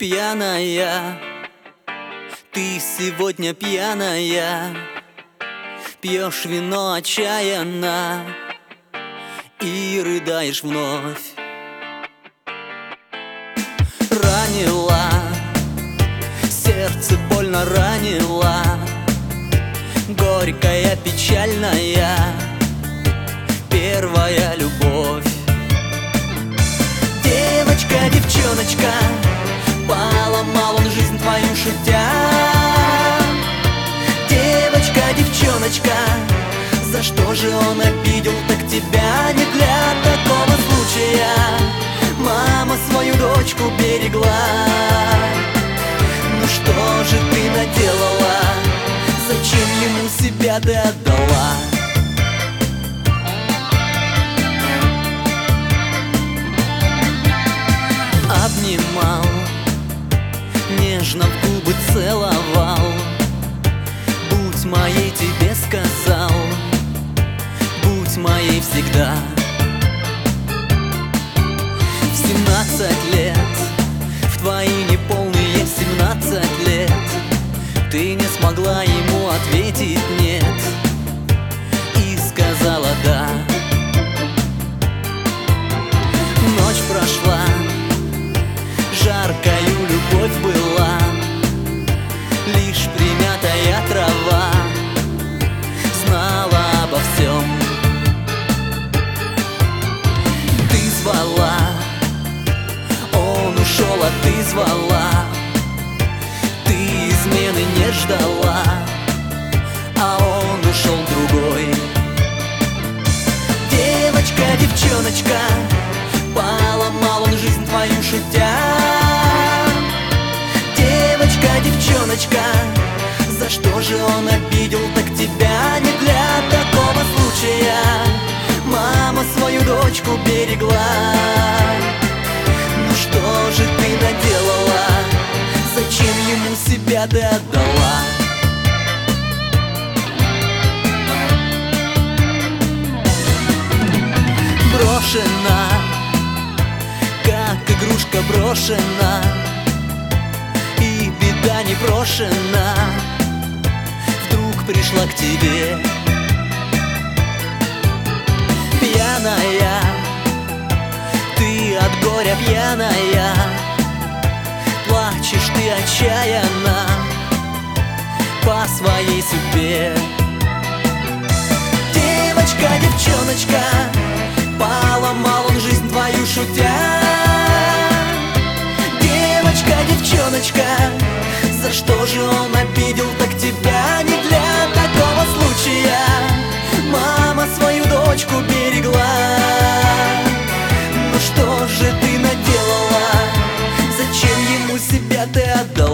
Пьяная, ты сегодня пьяная. Пьешь вино отчаянно И рыдаешь вновь. Ранила, сердце больно ранила Горькая, печальная. Первая любовь. Девочка, девчоночка твою шутя. Девочка, девчоночка За что же он обидел так тебя Не для такого случая. Мама свою дочку берегла. Ну что же ты наделала? Зачем ему себя ты отдала? Обнимал Нежно в губы целовал. Будь моей тебе сказал Будь моей всегда В семнадцать лет В твои неполные семнадцать лет Ты не смогла ему ответить нет И сказала да звала Ты измены не ждала А он ушел другой. Девочка, девчоночка Поломал он жизнь твою шутя. Девочка, девчоночка За что же он обидел так тебя? Не для такого случая. Мама свою дочку берегла ты отдала. Брошена как игрушка брошена И беда не брошена Вдруг пришла к тебе Пьяная Ты от горя пьяная. Плачешь ты отчаянно своей судьбе Девочка, девчоночка Поломал он жизнь твою шутя. Девочка, девчоночка За что же он обидел так тебя Не для такого случая. Мама свою дочку берегла. Ну что же ты наделала? Зачем ему себя ты отдала